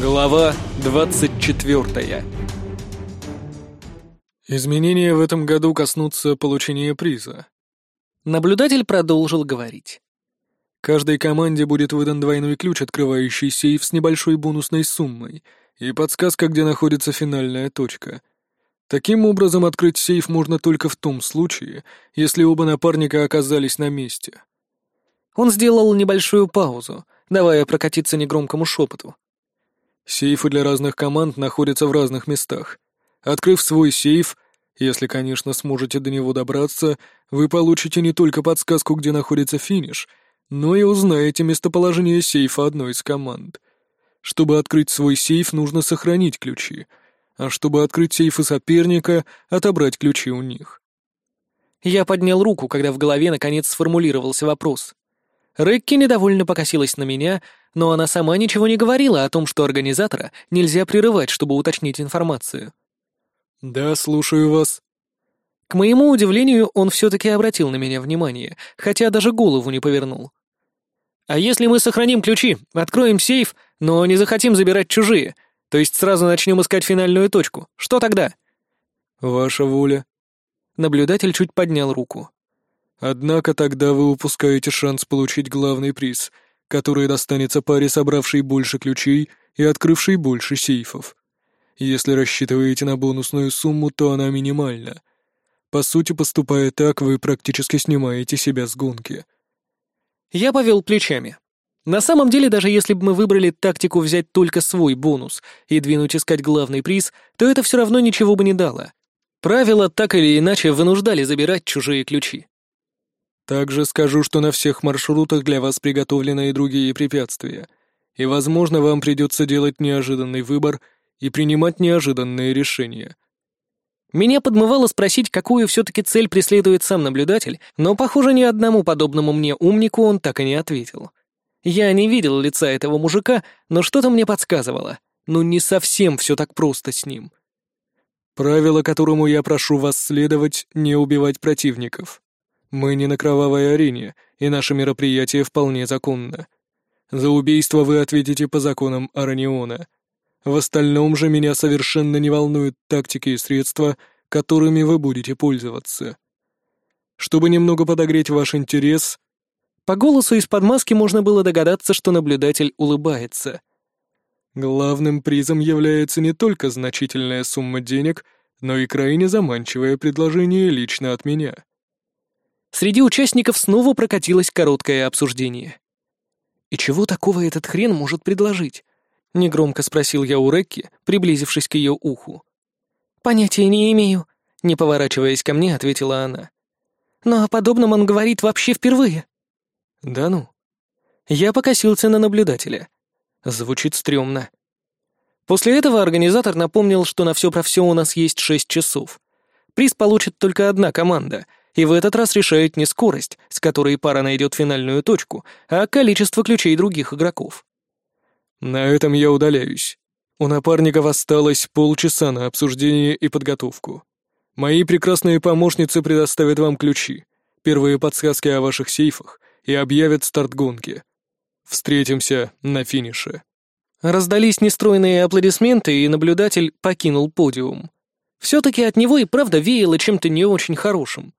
Глава 24 Изменения в этом году коснутся получения приза. Наблюдатель продолжил говорить. Каждой команде будет выдан двойной ключ, открывающий сейф с небольшой бонусной суммой, и подсказка, где находится финальная точка. Таким образом, открыть сейф можно только в том случае, если оба напарника оказались на месте. Он сделал небольшую паузу, давая прокатиться негромкому шепоту. Сейфы для разных команд находятся в разных местах. Открыв свой сейф, если, конечно, сможете до него добраться, вы получите не только подсказку, где находится финиш, но и узнаете местоположение сейфа одной из команд. Чтобы открыть свой сейф, нужно сохранить ключи, а чтобы открыть сейфы соперника, отобрать ключи у них. Я поднял руку, когда в голове наконец сформулировался вопрос. Рекки недовольно покосилась на меня, но она сама ничего не говорила о том, что организатора нельзя прерывать, чтобы уточнить информацию. «Да, слушаю вас». К моему удивлению, он все-таки обратил на меня внимание, хотя даже голову не повернул. «А если мы сохраним ключи, откроем сейф, но не захотим забирать чужие, то есть сразу начнем искать финальную точку, что тогда?» «Ваша воля». Наблюдатель чуть поднял руку. Однако тогда вы упускаете шанс получить главный приз, который достанется паре, собравшей больше ключей и открывшей больше сейфов. Если рассчитываете на бонусную сумму, то она минимальна. По сути, поступая так, вы практически снимаете себя с гонки. Я повел плечами. На самом деле, даже если бы мы выбрали тактику взять только свой бонус и двинуть искать главный приз, то это все равно ничего бы не дало. Правила так или иначе вынуждали забирать чужие ключи. Также скажу, что на всех маршрутах для вас приготовлены и другие препятствия, и, возможно, вам придется делать неожиданный выбор и принимать неожиданные решения. Меня подмывало спросить, какую все-таки цель преследует сам наблюдатель, но, похоже, ни одному подобному мне умнику он так и не ответил. Я не видел лица этого мужика, но что-то мне подсказывало. Ну, не совсем все так просто с ним. Правило, которому я прошу вас следовать — не убивать противников. Мы не на кровавой арене, и наше мероприятие вполне законно. За убийство вы ответите по законам Араниона. В остальном же меня совершенно не волнуют тактики и средства, которыми вы будете пользоваться. Чтобы немного подогреть ваш интерес... По голосу из-под маски можно было догадаться, что наблюдатель улыбается. Главным призом является не только значительная сумма денег, но и крайне заманчивое предложение лично от меня. Среди участников снова прокатилось короткое обсуждение. «И чего такого этот хрен может предложить?» — негромко спросил я у Рекки, приблизившись к ее уху. «Понятия не имею», — не поворачиваясь ко мне, ответила она. «Но о подобном он говорит вообще впервые». «Да ну?» Я покосился на наблюдателя. Звучит стрёмно. После этого организатор напомнил, что на все про все у нас есть шесть часов. Приз получит только одна команда, и в этот раз решает не скорость, с которой пара найдет финальную точку, а количество ключей других игроков. На этом я удаляюсь. У напарников осталось полчаса на обсуждение и подготовку. Мои прекрасные помощницы предоставят вам ключи, первые подсказки о ваших сейфах и объявят старт гонки. Встретимся на финише. Раздались нестройные аплодисменты, и наблюдатель покинул подиум. Все-таки от него и правда веяло чем-то не очень хорошим.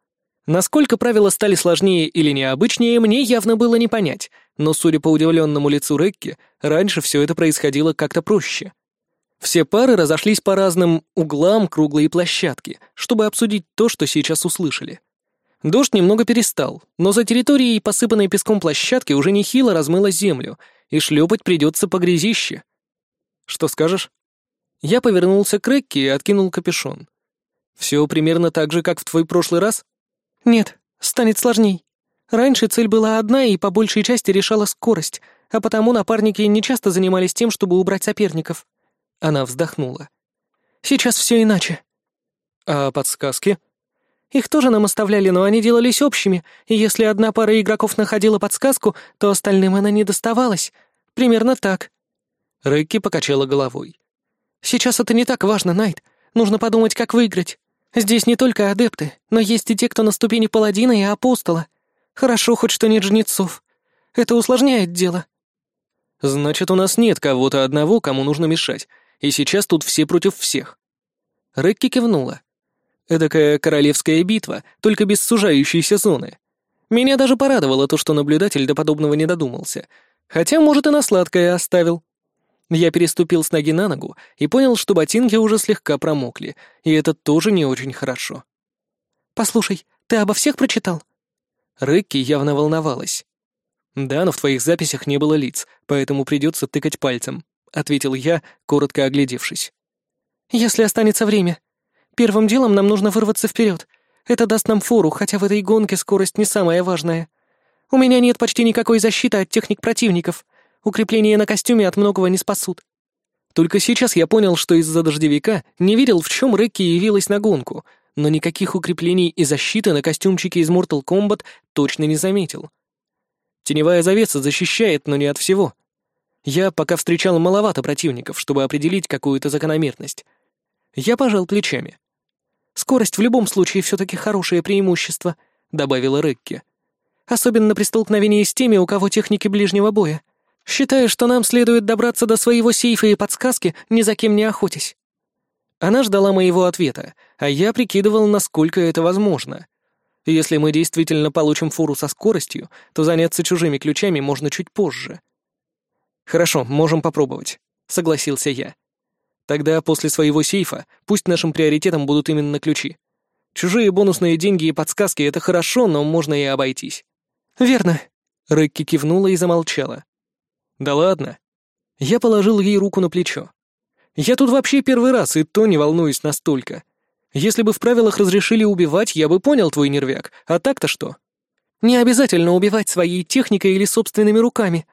Насколько правила стали сложнее или необычнее, мне явно было не понять, но, судя по удивленному лицу Рекки, раньше все это происходило как-то проще. Все пары разошлись по разным углам круглой площадки, чтобы обсудить то, что сейчас услышали. Дождь немного перестал, но за территорией посыпанной песком площадки уже нехило размыло землю, и шлепать придется по грязище. «Что скажешь?» Я повернулся к Рекки и откинул капюшон. «Все примерно так же, как в твой прошлый раз?» «Нет, станет сложней. Раньше цель была одна и по большей части решала скорость, а потому напарники не часто занимались тем, чтобы убрать соперников». Она вздохнула. «Сейчас все иначе». «А подсказки?» «Их тоже нам оставляли, но они делались общими, и если одна пара игроков находила подсказку, то остальным она не доставалась. Примерно так». Рэкки покачала головой. «Сейчас это не так важно, Найт. Нужно подумать, как выиграть. Здесь не только адепты, но есть и те, кто на ступени паладина и апостола. Хорошо хоть что нет жнецов. Это усложняет дело». Значит, у нас нет кого-то одного, кому нужно мешать, и сейчас тут все против всех. Рекки кивнула. Эдакая королевская битва, только без сужающейся зоны. Меня даже порадовало то, что наблюдатель до подобного не додумался. Хотя, может, и на сладкое оставил. Я переступил с ноги на ногу и понял, что ботинки уже слегка промокли, и это тоже не очень хорошо. «Послушай, ты обо всех прочитал?» Рекки явно волновалась. «Да, но в твоих записях не было лиц, поэтому придется тыкать пальцем», — ответил я, коротко оглядевшись. «Если останется время. Первым делом нам нужно вырваться вперед. Это даст нам фору, хотя в этой гонке скорость не самая важная. У меня нет почти никакой защиты от техник противников. Укрепления на костюме от многого не спасут. Только сейчас я понял, что из-за дождевика не видел, в чем Рекки явилась на гонку, но никаких укреплений и защиты на костюмчике из Mortal Kombat точно не заметил. Теневая завеса защищает, но не от всего. Я пока встречал маловато противников, чтобы определить какую-то закономерность. Я пожал плечами. Скорость в любом случае все-таки хорошее преимущество», — добавила Рекки. «Особенно при столкновении с теми, у кого техники ближнего боя. Считаю, что нам следует добраться до своего сейфа и подсказки, ни за кем не охотясь». Она ждала моего ответа, а я прикидывал, насколько это возможно. Если мы действительно получим фуру со скоростью, то заняться чужими ключами можно чуть позже. «Хорошо, можем попробовать», — согласился я. Тогда после своего сейфа пусть нашим приоритетом будут именно ключи. Чужие бонусные деньги и подсказки — это хорошо, но можно и обойтись. «Верно», — Рыкки кивнула и замолчала. «Да ладно». Я положил ей руку на плечо. «Я тут вообще первый раз, и то не волнуюсь настолько. Если бы в правилах разрешили убивать, я бы понял твой нервяк, а так-то что?» «Не обязательно убивать своей техникой или собственными руками».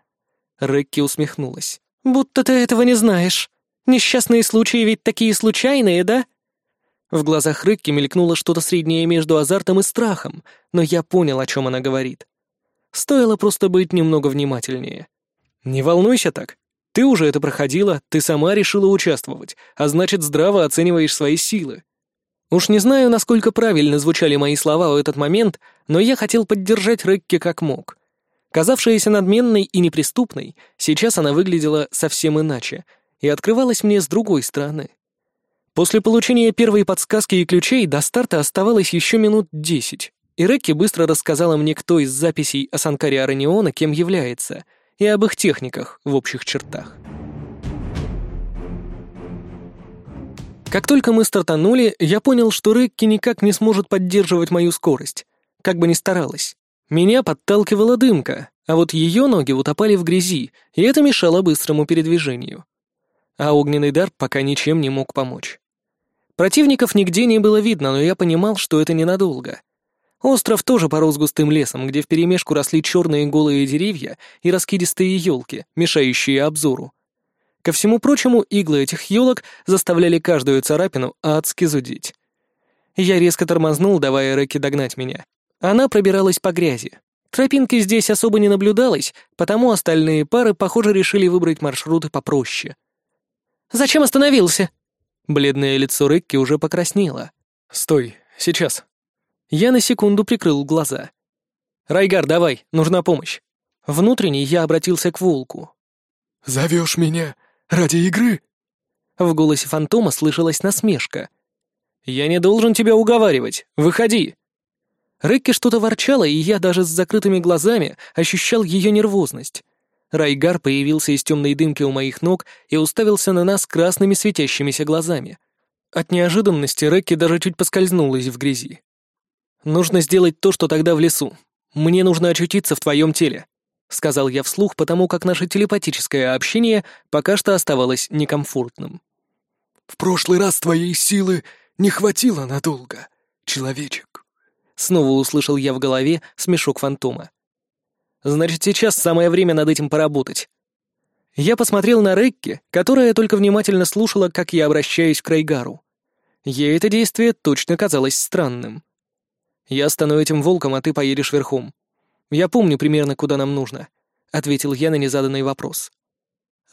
Рекки усмехнулась. «Будто ты этого не знаешь». Несчастные случаи ведь такие случайные, да?» В глазах Рыкки мелькнуло что-то среднее между азартом и страхом, но я понял, о чем она говорит. Стоило просто быть немного внимательнее. «Не волнуйся так. Ты уже это проходила, ты сама решила участвовать, а значит, здраво оцениваешь свои силы». Уж не знаю, насколько правильно звучали мои слова в этот момент, но я хотел поддержать Рыкки как мог. Казавшаяся надменной и неприступной, сейчас она выглядела совсем иначе — и открывалась мне с другой стороны. После получения первой подсказки и ключей до старта оставалось еще минут десять, и Рекки быстро рассказала мне, кто из записей о Санкаре Араниона кем является, и об их техниках в общих чертах. Как только мы стартанули, я понял, что Рекки никак не сможет поддерживать мою скорость, как бы ни старалась. Меня подталкивала дымка, а вот ее ноги утопали в грязи, и это мешало быстрому передвижению а огненный дар пока ничем не мог помочь. Противников нигде не было видно, но я понимал, что это ненадолго. Остров тоже порос густым лесом, где вперемешку росли черные голые деревья и раскидистые елки, мешающие обзору. Ко всему прочему, иглы этих елок заставляли каждую царапину адски зудить. Я резко тормознул, давая Рэке догнать меня. Она пробиралась по грязи. Тропинки здесь особо не наблюдалось, потому остальные пары, похоже, решили выбрать маршруты попроще. Зачем остановился?» Бледное лицо Рекки уже покраснело. «Стой, сейчас». Я на секунду прикрыл глаза. «Райгар, давай, нужна помощь». Внутренне я обратился к волку. «Зовешь меня ради игры?» В голосе фантома слышалась насмешка. «Я не должен тебя уговаривать. Выходи!» Рекки что-то ворчала, и я даже с закрытыми глазами ощущал ее нервозность. Райгар появился из темной дымки у моих ног и уставился на нас красными светящимися глазами. От неожиданности Рекки даже чуть поскользнулась в грязи. «Нужно сделать то, что тогда в лесу. Мне нужно очутиться в твоем теле», — сказал я вслух, потому как наше телепатическое общение пока что оставалось некомфортным. «В прошлый раз твоей силы не хватило надолго, человечек», — снова услышал я в голове смешок фантома. Значит, сейчас самое время над этим поработать. Я посмотрел на Рекки, которая только внимательно слушала, как я обращаюсь к Рейгару. Ей это действие точно казалось странным. «Я стану этим волком, а ты поедешь верхом. Я помню примерно, куда нам нужно», — ответил я на незаданный вопрос.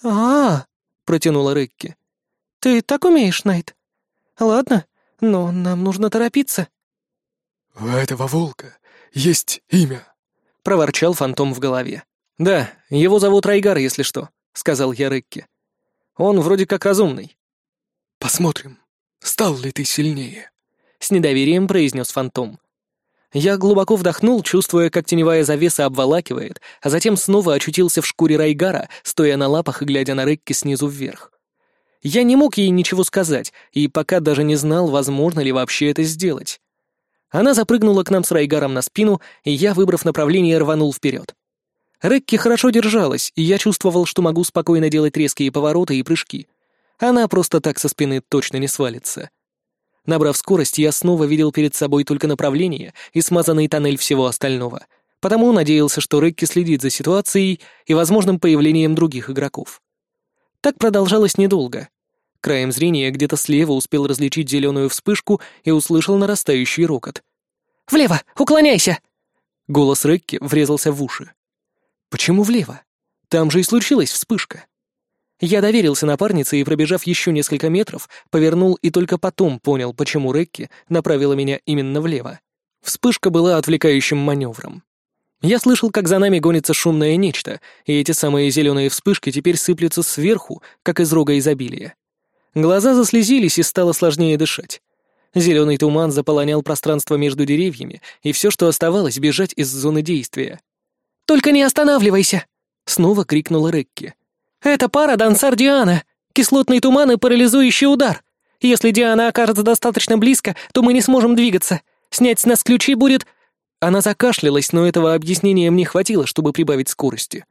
«А-а-а», протянула Рекки. «Ты так умеешь, Найт? Ладно, но нам нужно торопиться». «У этого волка есть имя», — проворчал фантом в голове. «Да, его зовут Райгар, если что. — сказал я Рекки. «Он вроде как разумный». «Посмотрим, стал ли ты сильнее», — с недоверием произнес фантом. Я глубоко вдохнул, чувствуя, как теневая завеса обволакивает, а затем снова очутился в шкуре Райгара, стоя на лапах и глядя на Рекки снизу вверх. Я не мог ей ничего сказать, и пока даже не знал, возможно ли вообще это сделать. Она запрыгнула к нам с Райгаром на спину, и я, выбрав направление, рванул вперед. Рекки хорошо держалась, и я чувствовал, что могу спокойно делать резкие повороты и прыжки. Она просто так со спины точно не свалится. Набрав скорость, я снова видел перед собой только направление и смазанный тоннель всего остального, потому надеялся, что Рекки следит за ситуацией и возможным появлением других игроков. Так продолжалось недолго. Краем зрения где-то слева успел различить зеленую вспышку и услышал нарастающий рокот. «Влево! Уклоняйся!» Голос Рекки врезался в уши. «Почему влево? Там же и случилась вспышка». Я доверился напарнице и, пробежав еще несколько метров, повернул и только потом понял, почему Рекки направила меня именно влево. Вспышка была отвлекающим маневром. Я слышал, как за нами гонится шумное нечто, и эти самые зеленые вспышки теперь сыплются сверху, как из рога изобилия. Глаза заслезились, и стало сложнее дышать. Зеленый туман заполонял пространство между деревьями, и все, что оставалось, бежать из зоны действия. «Только не останавливайся!» — снова крикнула Рекки. «Это пара Дансар Диана! Кислотный туман и парализующий удар! Если Диана окажется достаточно близко, то мы не сможем двигаться. Снять с нас ключи будет...» Она закашлялась, но этого объяснения мне хватило, чтобы прибавить скорости.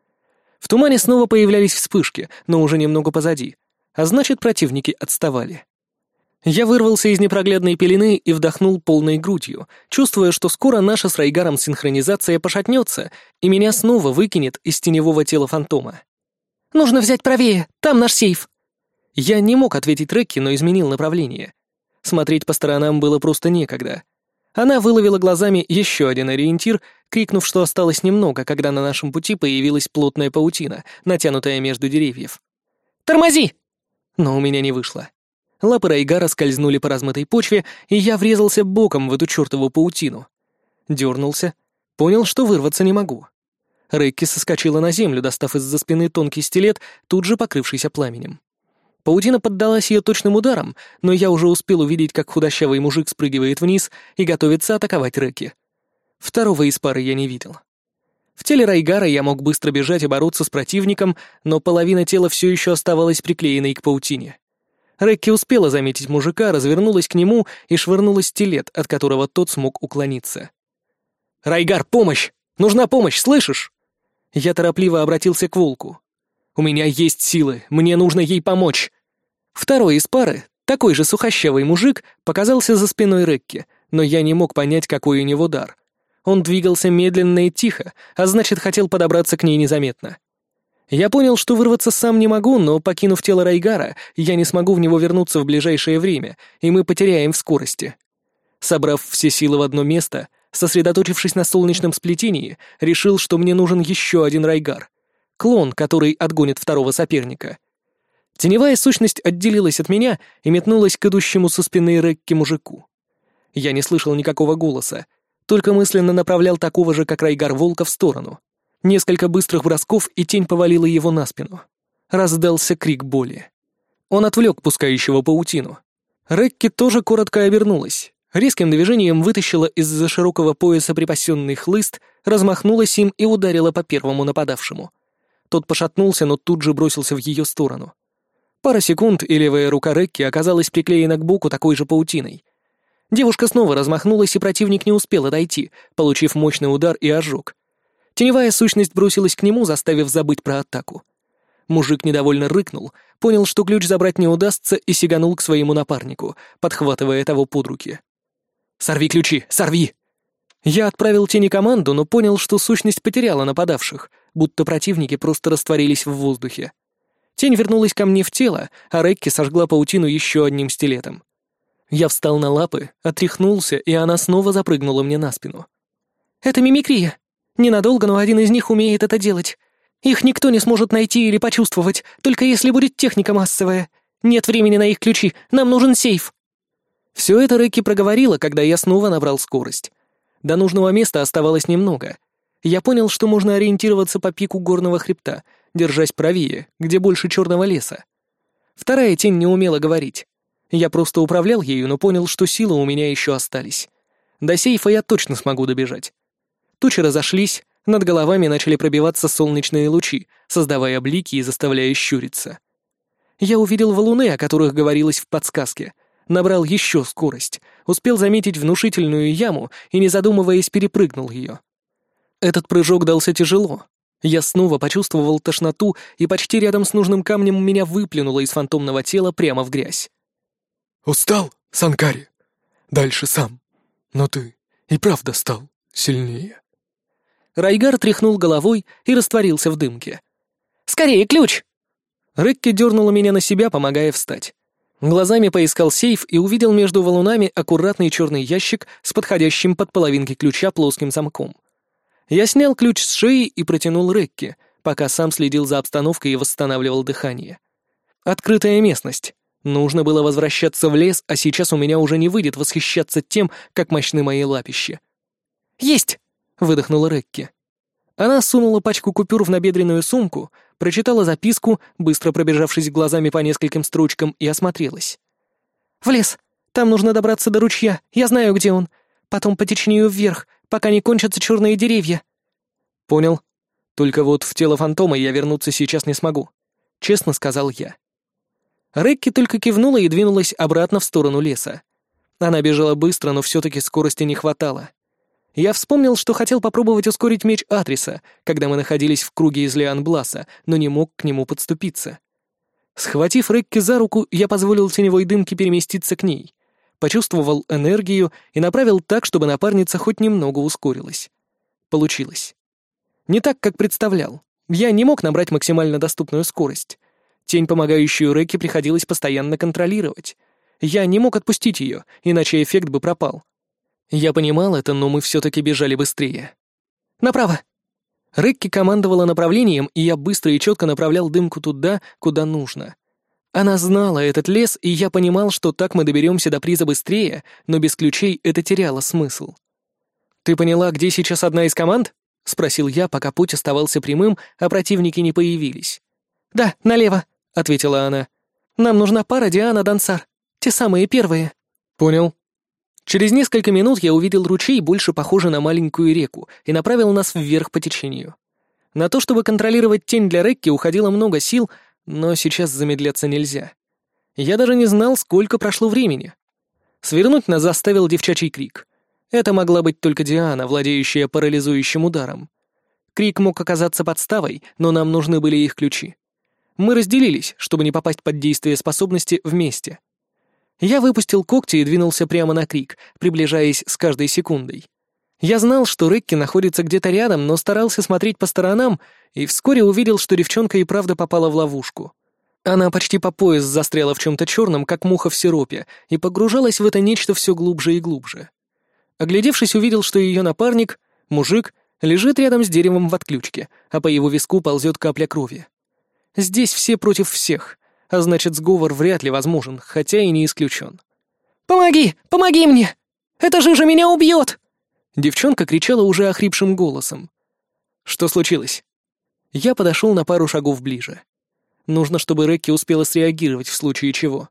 В тумане снова появлялись вспышки, но уже немного позади, а значит, противники отставали. Я вырвался из непроглядной пелены и вдохнул полной грудью, чувствуя, что скоро наша с Райгаром синхронизация пошатнется, и меня снова выкинет из теневого тела фантома. Нужно взять правее, там наш сейф». Я не мог ответить Рекки, но изменил направление. Смотреть по сторонам было просто некогда. Она выловила глазами еще один ориентир, крикнув, что осталось немного, когда на нашем пути появилась плотная паутина, натянутая между деревьев. «Тормози!» Но у меня не вышло. Лапы Райгара скользнули по размытой почве, и я врезался боком в эту чертову паутину. Дернулся, понял, что вырваться не могу. Рейки соскочила на землю, достав из-за спины тонкий стилет, тут же покрывшийся пламенем. Паутина поддалась ее точным ударом, но я уже успел увидеть, как худощавый мужик спрыгивает вниз и готовится атаковать Реки. Второго из пары я не видел. В теле Райгара я мог быстро бежать и бороться с противником, но половина тела все еще оставалась приклеенной к паутине. Рекки успела заметить мужика, развернулась к нему и швырнула стилет, от которого тот смог уклониться. «Райгар, помощь! Нужна помощь, слышишь?» Я торопливо обратился к волку. «У меня есть силы, мне нужно ей помочь!» Второй из пары, такой же сухощавый мужик, показался за спиной Рекки, но я не мог понять, какой у него дар. Он двигался медленно и тихо, а значит, хотел подобраться к ней незаметно. Я понял, что вырваться сам не могу, но, покинув тело Райгара, я не смогу в него вернуться в ближайшее время, и мы потеряем в скорости. Собрав все силы в одно место, сосредоточившись на солнечном сплетении, решил, что мне нужен еще один Райгар. Клон, который отгонит второго соперника. Теневая сущность отделилась от меня и метнулась к идущему со спины Рекки мужику. Я не слышал никакого голоса, только мысленно направлял такого же, как Райгар Волка, в сторону. Несколько быстрых бросков, и тень повалила его на спину. Раздался крик боли. Он отвлек пускающего паутину. Рекки тоже коротко обернулась, Резким движением вытащила из-за широкого пояса припасенный хлыст, размахнулась им и ударила по первому нападавшему. Тот пошатнулся, но тут же бросился в ее сторону. Пара секунд, и левая рука Рекки оказалась приклеена к боку такой же паутиной. Девушка снова размахнулась, и противник не успел отойти, получив мощный удар и ожог. Теневая сущность бросилась к нему, заставив забыть про атаку. Мужик недовольно рыкнул, понял, что ключ забрать не удастся, и сиганул к своему напарнику, подхватывая того под руки. «Сорви ключи! Сорви!» Я отправил тени команду, но понял, что сущность потеряла нападавших, будто противники просто растворились в воздухе. Тень вернулась ко мне в тело, а Рекки сожгла паутину еще одним стилетом. Я встал на лапы, отряхнулся, и она снова запрыгнула мне на спину. «Это мимикрия. Ненадолго, но один из них умеет это делать. Их никто не сможет найти или почувствовать, только если будет техника массовая. Нет времени на их ключи, нам нужен сейф». Все это Рэки проговорила, когда я снова набрал скорость. До нужного места оставалось немного. Я понял, что можно ориентироваться по пику горного хребта, держась правее, где больше черного леса. Вторая тень не умела говорить. Я просто управлял ею, но понял, что силы у меня еще остались. До сейфа я точно смогу добежать. Тучи разошлись, над головами начали пробиваться солнечные лучи, создавая блики и заставляя щуриться. Я увидел валуны, о которых говорилось в подсказке, набрал еще скорость, успел заметить внушительную яму и, не задумываясь, перепрыгнул ее. Этот прыжок дался тяжело. Я снова почувствовал тошноту, и почти рядом с нужным камнем меня выплюнуло из фантомного тела прямо в грязь. «Устал, Санкари? Дальше сам. Но ты и правда стал сильнее». Райгар тряхнул головой и растворился в дымке. «Скорее, ключ!» Рекки дернула меня на себя, помогая встать. Глазами поискал сейф и увидел между валунами аккуратный черный ящик с подходящим под половинки ключа плоским замком. Я снял ключ с шеи и протянул Рекки, пока сам следил за обстановкой и восстанавливал дыхание. Открытая местность. Нужно было возвращаться в лес, а сейчас у меня уже не выйдет восхищаться тем, как мощны мои лапищи. «Есть!» — выдохнула Рекки. Она сунула пачку купюр в набедренную сумку, прочитала записку, быстро пробежавшись глазами по нескольким строчкам, и осмотрелась. «В лес. Там нужно добраться до ручья. Я знаю, где он. Потом по течению вверх, пока не кончатся черные деревья». «Понял. Только вот в тело фантома я вернуться сейчас не смогу», — честно сказал я. Рекки только кивнула и двинулась обратно в сторону леса. Она бежала быстро, но все-таки скорости не хватало. Я вспомнил, что хотел попробовать ускорить меч Атриса, когда мы находились в круге из Лиан-Бласа, но не мог к нему подступиться. Схватив Рекки за руку, я позволил теневой дымке переместиться к ней, почувствовал энергию и направил так, чтобы напарница хоть немного ускорилась. Получилось. Не так, как представлял. Я не мог набрать максимально доступную скорость. Тень, помогающую Рэке, приходилось постоянно контролировать. Я не мог отпустить ее, иначе эффект бы пропал. Я понимал это, но мы все-таки бежали быстрее. «Направо!» Рэкки командовала направлением, и я быстро и четко направлял дымку туда, куда нужно. Она знала этот лес, и я понимал, что так мы доберемся до приза быстрее, но без ключей это теряло смысл. «Ты поняла, где сейчас одна из команд?» — спросил я, пока путь оставался прямым, а противники не появились. «Да, налево», — ответила она. «Нам нужна пара Диана Дансар. Те самые первые». «Понял». Через несколько минут я увидел ручей, больше похожий на маленькую реку, и направил нас вверх по течению. На то, чтобы контролировать тень для Рекки, уходило много сил, но сейчас замедляться нельзя. Я даже не знал, сколько прошло времени. Свернуть нас заставил девчачий крик. Это могла быть только Диана, владеющая парализующим ударом. Крик мог оказаться подставой, но нам нужны были их ключи. Мы разделились, чтобы не попасть под действие способности вместе. Я выпустил когти и двинулся прямо на крик, приближаясь с каждой секундой. Я знал, что Рекки находится где-то рядом, но старался смотреть по сторонам и вскоре увидел, что девчонка и правда попала в ловушку. Она почти по пояс застряла в чем-то черном, как муха в сиропе, и погружалась в это нечто все глубже и глубже. Оглядевшись, увидел, что ее напарник, мужик, лежит рядом с деревом в отключке, а по его виску ползет капля крови. Здесь все против всех, а значит, сговор вряд ли возможен, хотя и не исключен. «Помоги! Помоги мне! Это же меня убьет!» Девчонка кричала уже охрипшим голосом. «Что случилось?» Я подошел на пару шагов ближе. Нужно, чтобы Рекки успела среагировать в случае чего.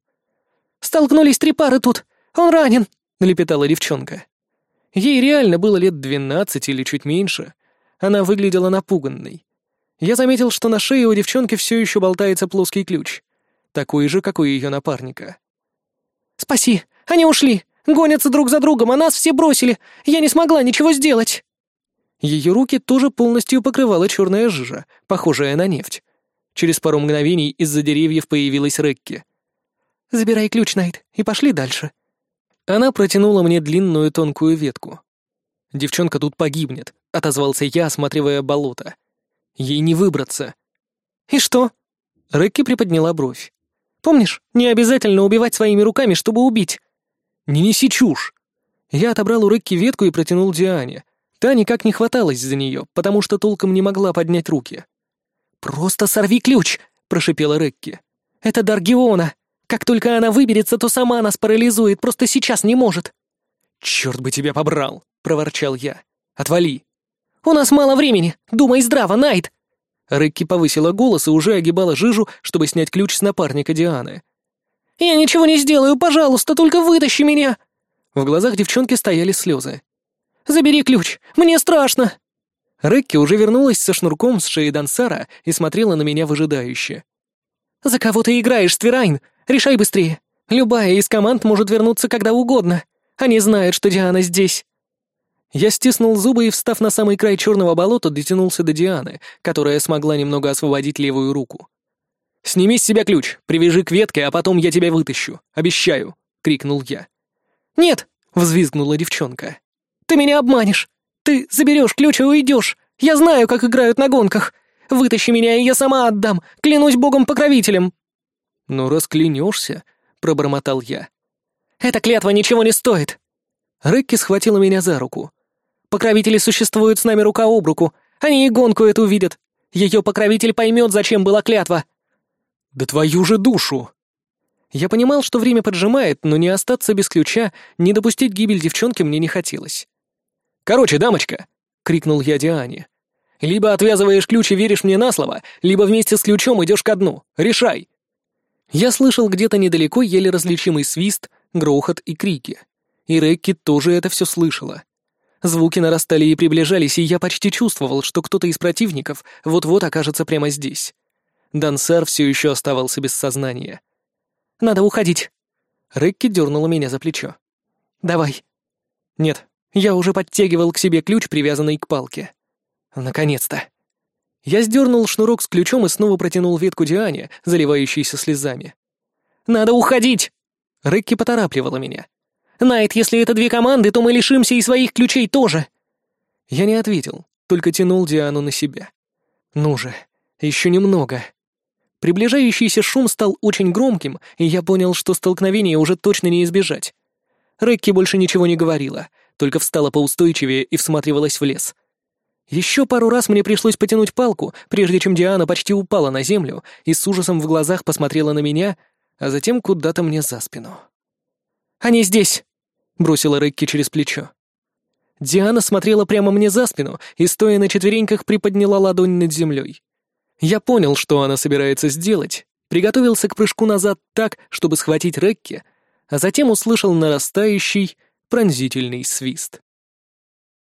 «Столкнулись три пары тут! Он ранен!» — налепетала девчонка. Ей реально было лет двенадцать или чуть меньше. Она выглядела напуганной. Я заметил, что на шее у девчонки все еще болтается плоский ключ. Такой же, как у ее напарника. «Спаси! Они ушли! Гонятся друг за другом, а нас все бросили! Я не смогла ничего сделать!» Ее руки тоже полностью покрывала черная жижа, похожая на нефть. Через пару мгновений из-за деревьев появилась Рекки. «Забирай ключ, Найт, и пошли дальше». Она протянула мне длинную тонкую ветку. «Девчонка тут погибнет», — отозвался я, осматривая болото. Ей не выбраться. «И что?» Рэкки приподняла бровь. «Помнишь, не обязательно убивать своими руками, чтобы убить». «Не неси чушь!» Я отобрал у Рэкки ветку и протянул Диане. Та никак не хваталась за нее, потому что толком не могла поднять руки. «Просто сорви ключ!» — прошипела Рэкки. «Это Даргиона! Как только она выберется, то сама нас парализует, просто сейчас не может!» «Черт бы тебя побрал!» — проворчал я. «Отвали!» «У нас мало времени! Думай здраво, Найт!» Рекки повысила голос и уже огибала жижу, чтобы снять ключ с напарника Дианы. «Я ничего не сделаю, пожалуйста, только вытащи меня!» В глазах девчонки стояли слезы. «Забери ключ, мне страшно!» Рекки уже вернулась со шнурком с шеи Дансара и смотрела на меня выжидающе. «За кого ты играешь, Свирайн? Решай быстрее. Любая из команд может вернуться когда угодно. Они знают, что Диана здесь». Я стиснул зубы и, встав на самый край черного болота, дотянулся до Дианы, которая смогла немного освободить левую руку. «Сними с себя ключ, привяжи к ветке, а потом я тебя вытащу. Обещаю!» — крикнул я. «Нет!» — взвизгнула девчонка. «Ты меня обманешь! Ты заберешь ключ и уйдешь! Я знаю, как играют на гонках! Вытащи меня, и я сама отдам! Клянусь богом-покровителем!» «Ну, расклянешься!» — пробормотал я. «Эта клятва ничего не стоит!» Рекки схватила меня за руку. Покровители существуют с нами рука об руку. Они и гонку эту видят. Ее покровитель поймет, зачем была клятва. Да твою же душу! Я понимал, что время поджимает, но не остаться без ключа, не допустить гибель девчонки мне не хотелось. «Короче, дамочка!» — крикнул я Диане. «Либо отвязываешь ключ и веришь мне на слово, либо вместе с ключом идешь ко дну. Решай!» Я слышал где-то недалеко еле различимый свист, грохот и крики. И Рекки тоже это все слышала. Звуки нарастали и приближались, и я почти чувствовал, что кто-то из противников вот-вот окажется прямо здесь. Дансар все еще оставался без сознания. «Надо уходить!» Рекки дернула меня за плечо. «Давай!» «Нет, я уже подтягивал к себе ключ, привязанный к палке. Наконец-то!» Я сдернул шнурок с ключом и снова протянул ветку Диане, заливающейся слезами. «Надо уходить!» Рекки поторапливала меня. Найт, если это две команды, то мы лишимся и своих ключей тоже». Я не ответил, только тянул Диану на себя. «Ну же, еще немного». Приближающийся шум стал очень громким, и я понял, что столкновение уже точно не избежать. Рекки больше ничего не говорила, только встала поустойчивее и всматривалась в лес. Еще пару раз мне пришлось потянуть палку, прежде чем Диана почти упала на землю и с ужасом в глазах посмотрела на меня, а затем куда-то мне за спину. «Они здесь!» Бросила Рекки через плечо. Диана смотрела прямо мне за спину и, стоя на четвереньках, приподняла ладонь над землей. Я понял, что она собирается сделать, приготовился к прыжку назад так, чтобы схватить Рекки, а затем услышал нарастающий, пронзительный свист.